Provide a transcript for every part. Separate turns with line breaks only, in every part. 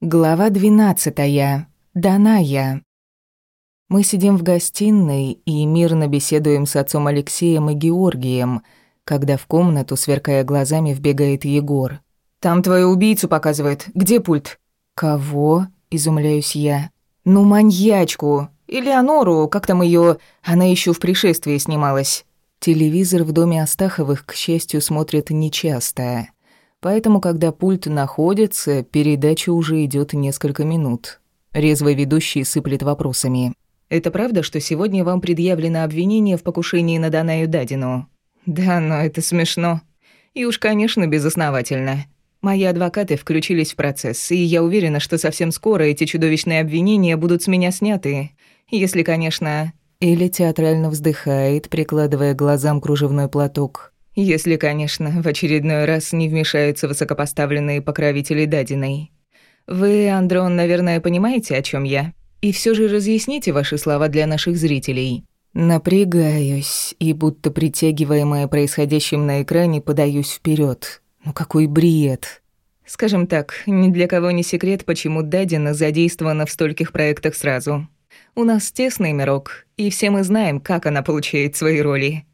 Глава двенадцатая. Даная. Мы сидим в гостиной и мирно беседуем с отцом Алексеем и Георгием, когда в комнату, сверкая глазами, вбегает Егор.
«Там твою убийцу показывает. Где пульт?»
«Кого?» – изумляюсь я.
«Ну, маньячку. Элеонору, как там ее? Она еще в пришествии снималась».
Телевизор в доме Астаховых, к счастью, смотрят нечасто. Поэтому, когда пульт находится, передача уже идет несколько минут. Резвый ведущий сыплет вопросами.
«Это правда, что сегодня вам предъявлено обвинение в покушении на Данаю Дадину?» «Да, но это смешно. И уж, конечно, безосновательно. Мои адвокаты включились в процесс, и я уверена, что совсем скоро эти чудовищные обвинения будут с меня сняты. Если, конечно...»
Эля театрально вздыхает, прикладывая глазам кружевной платок.
Если, конечно, в очередной раз не вмешаются высокопоставленные покровители Дадиной. Вы, Андрон, наверное, понимаете, о чем я? И все же разъясните ваши слова для наших зрителей.
Напрягаюсь и, будто притягиваемая происходящим на экране, подаюсь вперед. Ну какой бред.
Скажем так, ни для кого не секрет, почему Дадина задействована в стольких проектах сразу. У нас тесный мирок, и все мы знаем, как она получает свои роли.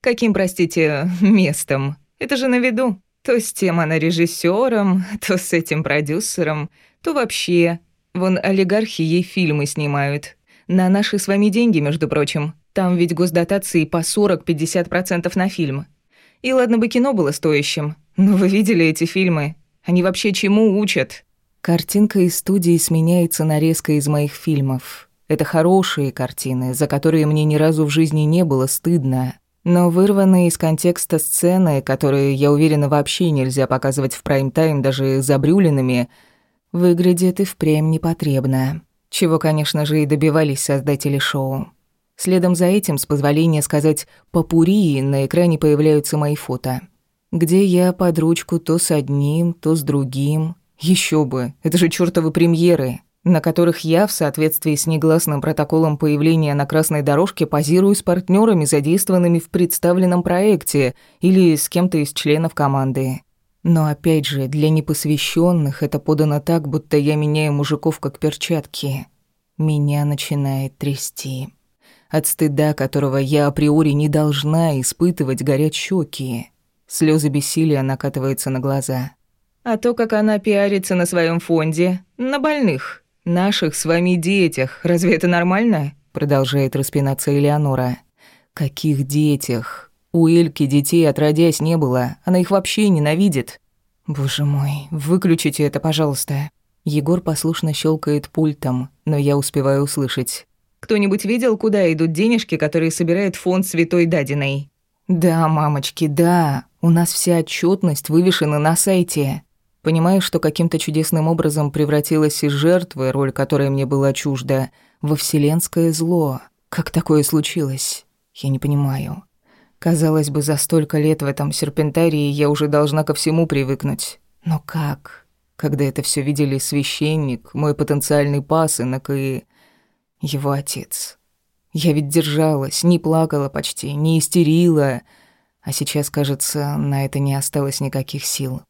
Каким, простите, местом? Это же на виду. То с тем она режиссером, то с этим продюсером, то вообще. Вон олигархи ей фильмы снимают. На наши с вами деньги, между прочим. Там ведь госдотации по 40-50% на фильм. И ладно бы кино было стоящим, но вы видели эти фильмы? Они вообще чему учат?
Картинка из студии сменяется нарезкой из моих фильмов. Это хорошие картины, за которые мне ни разу в жизни не было стыдно. Но вырванные из контекста сцены, которые, я уверена, вообще нельзя показывать в прайм-тайм даже забрюленными, выглядят и впрямь непотребно. Чего, конечно же, и добивались создатели шоу. Следом за этим, с позволения сказать «попури», на экране появляются мои фото. Где я под ручку то с одним, то с другим. Еще бы, это же чёртовы премьеры на которых я, в соответствии с негласным протоколом появления на красной дорожке, позирую с партнерами, задействованными в представленном проекте, или с кем-то из членов команды. Но опять же, для непосвященных это подано так, будто я меняю мужиков как перчатки. Меня начинает трясти. От стыда, которого я априори не должна испытывать, горят щеки. Слезы бессилия накатываются на глаза.
А то, как она пиарится на своем фонде, на больных, наших с вами детях. Разве это нормально?»
Продолжает распинаться Элеонора. «Каких детях? У Эльки детей отродясь не было. Она их вообще ненавидит». «Боже мой, выключите это, пожалуйста». Егор послушно щелкает пультом, но я успеваю услышать.
«Кто-нибудь видел, куда идут денежки, которые собирает фонд Святой Дадиной?»
«Да, мамочки, да. У нас вся отчетность вывешена на сайте. Понимаю, что каким-то чудесным образом превратилась из жертвы, роль которой мне была чужда, во вселенское зло. Как такое случилось? Я не понимаю. Казалось бы, за столько лет в этом серпентарии я уже должна ко всему привыкнуть. Но как? Когда это все видели священник, мой потенциальный пасынок и... его отец. Я ведь держалась, не плакала почти, не истерила, а сейчас, кажется, на это не осталось никаких сил.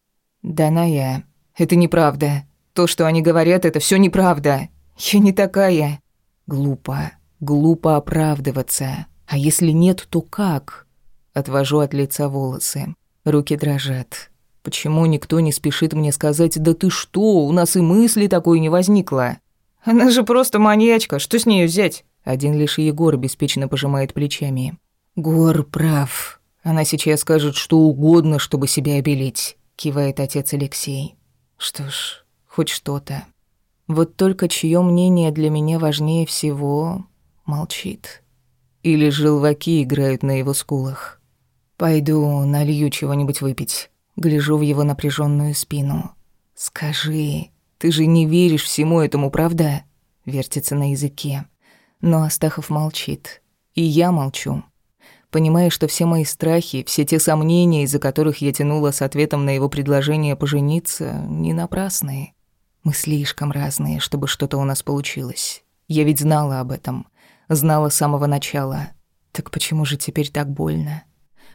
«Даная, это неправда. То, что они говорят, это все неправда. Я не такая». Глупо, глупо оправдываться. А если нет, то как? Отвожу от лица волосы. Руки дрожат. Почему никто не спешит мне сказать «Да ты что, у нас и мысли такой не возникло»?
Она же просто маньячка, что с ней взять?
Один лишь Егор беспечно пожимает плечами. Гор прав. Она сейчас скажет что угодно, чтобы себя обелить кивает отец Алексей. Что ж, хоть что-то. Вот только чье мнение для меня важнее всего, молчит. Или желваки играют на его скулах. Пойду налью чего-нибудь выпить. Гляжу в его напряженную спину. Скажи, ты же не веришь всему этому, правда? Вертится на языке. Но Астахов молчит. И я молчу понимая, что все мои страхи, все те сомнения, из-за которых я тянула с ответом на его предложение пожениться, не напрасные. Мы слишком разные, чтобы что-то у нас получилось. Я ведь знала об этом. Знала с самого начала. Так почему же теперь так больно?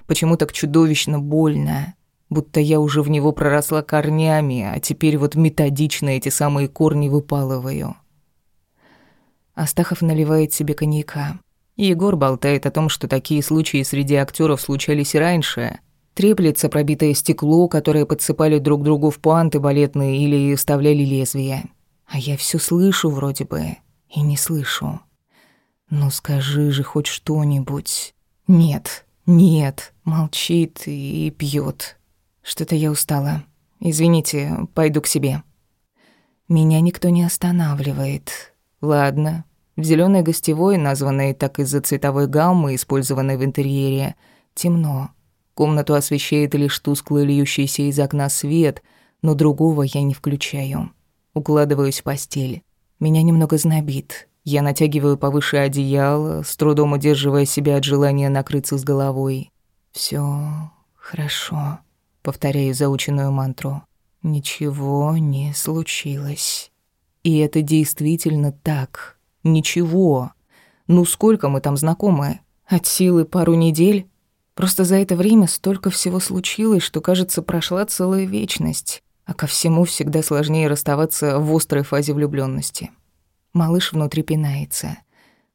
Почему так чудовищно больно? будто я уже в него проросла корнями, а теперь вот методично эти самые корни выпалываю. Астахов наливает себе коньяка. Егор болтает о том, что такие случаи среди актеров случались и раньше. Треплется пробитое стекло, которое подсыпали друг другу в пуанты балетные или вставляли лезвия. А я все слышу вроде бы и не слышу. Ну скажи же хоть что-нибудь. Нет, нет, молчит и пьет. Что-то я устала. Извините, пойду к себе. Меня никто не останавливает. Ладно. В зеленой гостевой, названной так из-за цветовой гаммы, использованной в интерьере, темно. Комнату освещает лишь тусклый льющийся из окна свет, но другого я не включаю. Укладываюсь в постель. Меня немного знобит. Я натягиваю повыше одеяло, с трудом удерживая себя от желания накрыться с головой. Все хорошо», — повторяю заученную мантру. «Ничего не случилось». И это действительно так. Ничего. Ну сколько мы там знакомы? От силы пару недель? Просто за это время столько всего случилось, что, кажется, прошла целая вечность. А ко всему всегда сложнее расставаться в острой фазе влюблённости. Малыш внутри пинается.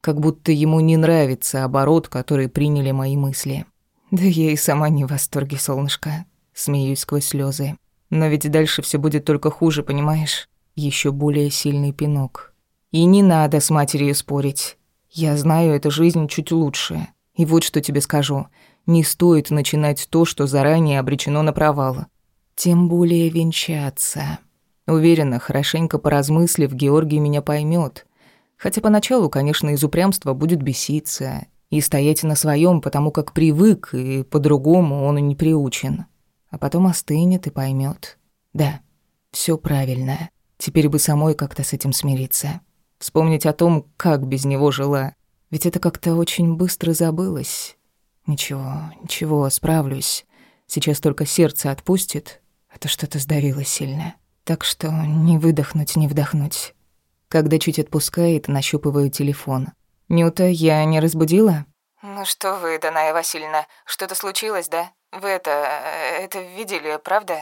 Как будто ему не нравится оборот, который приняли мои мысли. Да я и сама не в восторге, солнышко. Смеюсь сквозь слезы. Но ведь дальше все будет только хуже, понимаешь? еще более сильный пинок. И не надо с матерью спорить. Я знаю эту жизнь чуть лучше. И вот что тебе скажу. Не стоит начинать то, что заранее обречено на провал. Тем более венчаться. Уверена, хорошенько поразмыслив, Георгий меня поймет. Хотя поначалу, конечно, из упрямства будет беситься и стоять на своем, потому как привык, и по-другому он и не приучен. А потом остынет и поймет. Да, все правильно. Теперь бы самой как-то с этим смириться. Вспомнить о том, как без него жила. Ведь это как-то очень быстро забылось. Ничего, ничего, справлюсь. Сейчас только сердце отпустит, а то что-то сдавило сильно. Так что не выдохнуть, не вдохнуть. Когда чуть отпускает, нащупываю телефон. «Нюта, я не разбудила?»
«Ну что вы, Даная Васильевна, что-то случилось, да? Вы это... это видели, правда?»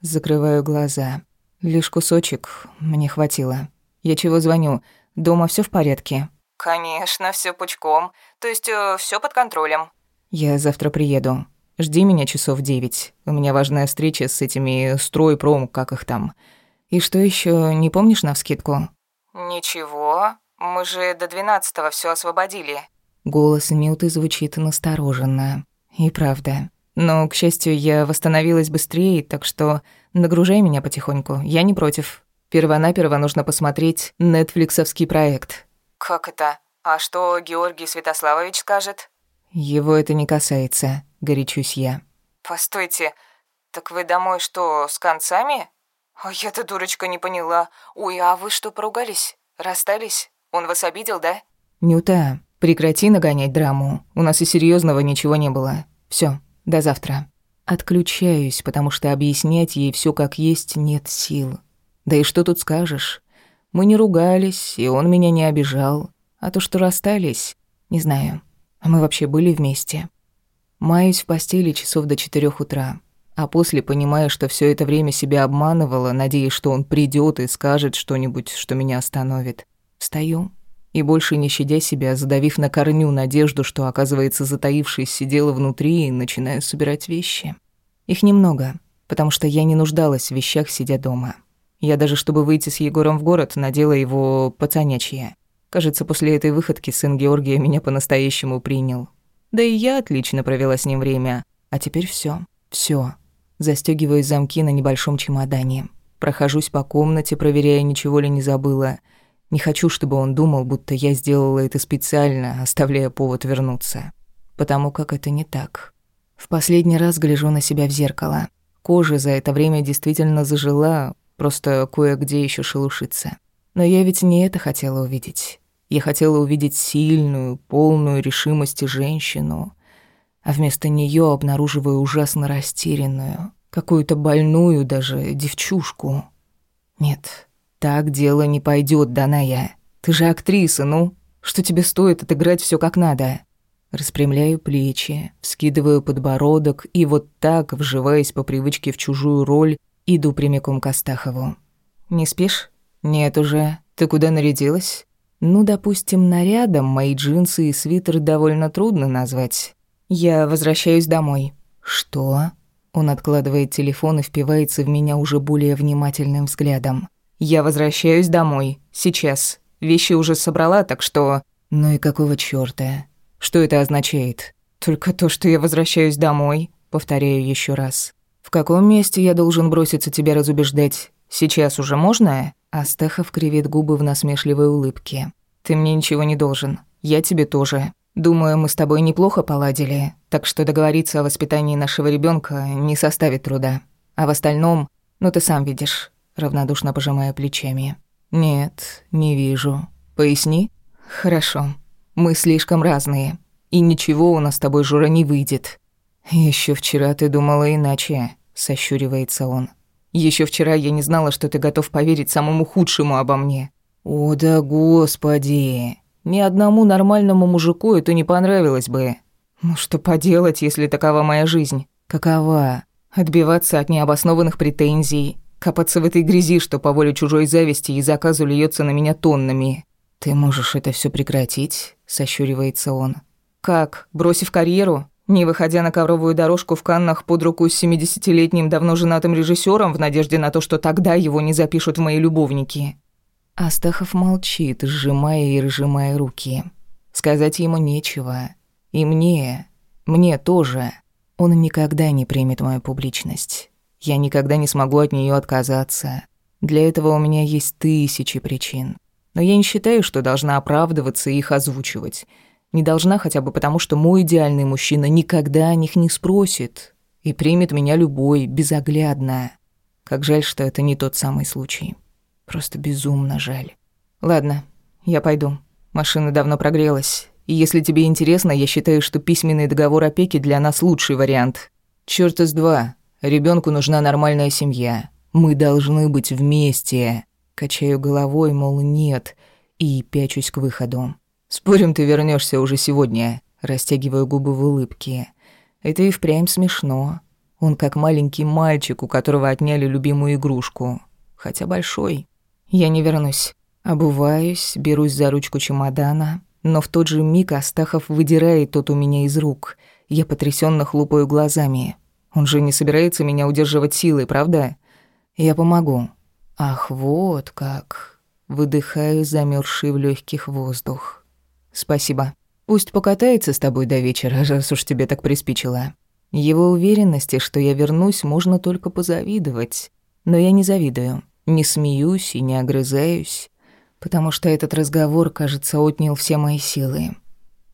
Закрываю глаза. Лишь кусочек мне хватило. Я чего звоню? Дома все в порядке?
Конечно, все пучком. То есть э, все под контролем.
Я завтра приеду. Жди меня часов девять. У меня важная встреча с этими стройпром, как их там. И что еще, не помнишь навскидку?
Ничего. Мы же до двенадцатого все освободили.
Голос Милты звучит настороженно. И правда. Но, к счастью, я восстановилась быстрее, так что нагружай меня потихоньку. Я не против. Первонаперво нужно посмотреть нетфликсовский проект.
Как это? А что Георгий Святославович скажет?
Его это не касается, горячусь я.
Постойте, так вы домой что, с концами? А я-то, дурочка, не поняла. Ой, а вы что, поругались? Расстались? Он вас обидел, да?
Нюта, прекрати нагонять драму. У нас и серьезного ничего не было. Все, до завтра. Отключаюсь, потому что объяснять ей все как есть нет сил. Да и что тут скажешь? Мы не ругались, и он меня не обижал. А то, что расстались, не знаю. А мы вообще были вместе. Маюсь в постели часов до четырех утра. А после понимаю, что все это время себя обманывала, надеясь, что он придет и скажет что-нибудь, что меня остановит. Встаю, и больше не щадя себя, задавив на корню надежду, что, оказывается, затаившись, сидела внутри, и начинаю собирать вещи. Их немного, потому что я не нуждалась в вещах, сидя дома. Я даже, чтобы выйти с Егором в город, надела его пацанячье. Кажется, после этой выходки сын Георгия меня по-настоящему принял. Да и я отлично провела с ним время. А теперь все, все. Застёгиваю замки на небольшом чемодане. Прохожусь по комнате, проверяя, ничего ли не забыла — не хочу, чтобы он думал, будто я сделала это специально, оставляя повод вернуться. Потому как это не так. В последний раз гляжу на себя в зеркало. Кожа за это время действительно зажила, просто кое-где еще шелушится. Но я ведь не это хотела увидеть. Я хотела увидеть сильную, полную решимости женщину, а вместо нее обнаруживаю ужасно растерянную, какую-то больную даже девчушку. Нет, так дело не пойдет, Даная. Ты же актриса, ну. Что тебе стоит отыграть все как надо? Распрямляю плечи, вскидываю подбородок и вот так, вживаясь по привычке в чужую роль, иду прямиком к Астахову. «Не спишь?» «Нет уже. Ты куда нарядилась?» «Ну, допустим, нарядом мои джинсы и свитер довольно трудно назвать. Я возвращаюсь домой». «Что?» Он откладывает телефон и впивается в меня уже более внимательным взглядом. «Я возвращаюсь домой. Сейчас. Вещи уже собрала, так что...» «Ну и какого чёрта? Что это означает? Только то, что я возвращаюсь домой, повторяю еще раз. Каком месте я должен броситься тебя разубеждать? Сейчас уже можно? Астахов кривит губы в насмешливой улыбке. Ты мне ничего не должен. Я тебе тоже. Думаю, мы с тобой неплохо поладили, так что договориться о воспитании нашего ребенка не составит труда. А в остальном, ну ты сам видишь, равнодушно пожимая плечами. Нет, не вижу. Поясни? Хорошо. Мы слишком разные, и ничего у нас с тобой, Жура, не выйдет. Еще вчера ты думала иначе, сощуривается он. Еще вчера я не знала, что ты готов поверить самому худшему обо мне. О да господи, ни одному нормальному мужику это не понравилось бы. Ну что поделать, если такова моя жизнь? Какова? Отбиваться от необоснованных претензий, копаться в этой грязи, что по воле чужой зависти и заказу льется на меня тоннами. «Ты можешь это все прекратить?» – сощуривается он. «Как? Бросив карьеру? Не выходя на ковровую дорожку в Каннах под руку с 70-летним давно женатым режиссером в надежде на то, что тогда его не запишут в мои любовники?» Астахов молчит, сжимая и разжимая руки. Сказать ему нечего. И мне, мне тоже. Он никогда не примет мою публичность. Я никогда не смогу от нее отказаться. Для этого у меня есть тысячи причин. Но я не считаю, что должна оправдываться и их озвучивать. Не должна хотя бы потому, что мой идеальный мужчина никогда о них не спросит и примет меня любой, безоглядно. Как жаль, что это не тот самый случай. Просто безумно жаль. Ладно, я пойду. Машина давно прогрелась. И если тебе интересно, я считаю, что письменный договор опеки для нас лучший вариант. Чёрт из два. Ребенку нужна нормальная семья. Мы должны быть вместе. Качаю головой, мол, нет, и пячусь к выходу. «Спорим, ты вернешься уже сегодня?» Растягиваю губы в улыбке. Это и впрямь смешно. Он как маленький мальчик, у которого отняли любимую игрушку. Хотя большой. Я не вернусь. Обуваюсь, берусь за ручку чемодана, но в тот же миг Астахов выдирает тот у меня из рук. Я потрясенно хлопаю глазами. Он же не собирается меня удерживать силой, правда? Я помогу. Ах, вот как. Выдыхаю замерзший в легких воздух. Спасибо. Пусть покатается с тобой до вечера, раз уж тебе так приспичило. Его уверенности, что я вернусь, можно только позавидовать. Но я не завидую, не смеюсь и не огрызаюсь, потому что этот разговор, кажется, отнял все мои силы.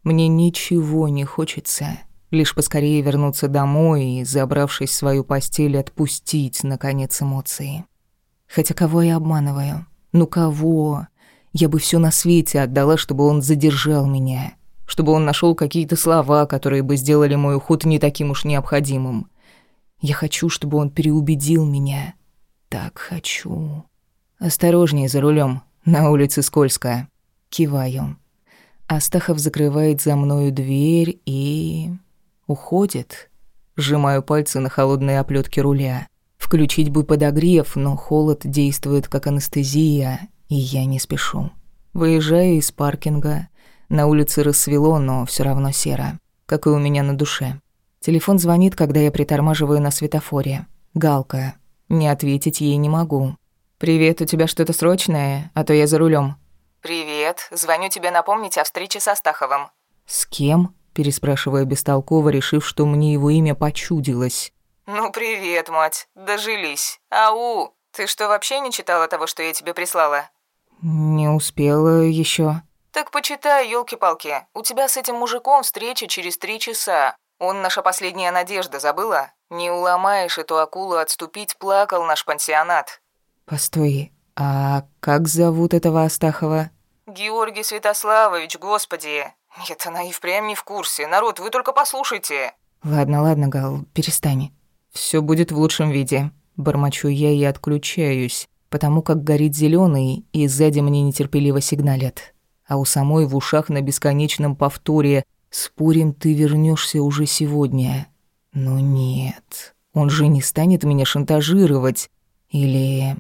Мне ничего не хочется, лишь поскорее вернуться домой и, забравшись в свою постель, отпустить, наконец, эмоции. Хотя кого я обманываю? Ну кого? Я бы все на свете отдала, чтобы он задержал меня. Чтобы он нашел какие-то слова, которые бы сделали мой уход не таким уж необходимым. Я хочу, чтобы он переубедил меня. Так хочу. Осторожнее за рулем. На улице скользко. Киваю. Астахов закрывает за мною дверь и... уходит. Сжимаю пальцы на холодной оплетке руля. Включить бы подогрев, но холод действует как анестезия, и я не спешу. Выезжаю из паркинга. На улице рассвело, но все равно серо, как и у меня на душе. Телефон звонит, когда я притормаживаю на светофоре. Галка. Не ответить ей не могу. «Привет, у тебя что-то срочное? А то я за рулем.
«Привет. Звоню тебе напомнить о встрече со Стаховым».
«С кем?» – переспрашивая бестолково, решив, что мне его имя почудилось.
«Ну, привет, мать. Дожились. Ау, ты что, вообще не читала того, что я тебе прислала?»
«Не успела еще.
«Так почитай, елки палки У тебя с этим мужиком встреча через три часа. Он наша последняя надежда, забыла? Не уломаешь эту акулу отступить, плакал наш пансионат».
«Постой, а как зовут этого Астахова?»
«Георгий Святославович, господи. Нет, она и впрямь не в курсе. Народ, вы только послушайте».
«Ладно, ладно, Гал, перестань». Все будет в лучшем виде. Бормочу я и отключаюсь, потому как горит зеленый, и сзади мне нетерпеливо сигналят. А у самой в ушах на бесконечном повторе «Спорим, ты вернешься уже сегодня». Но нет, он же не станет меня шантажировать. Или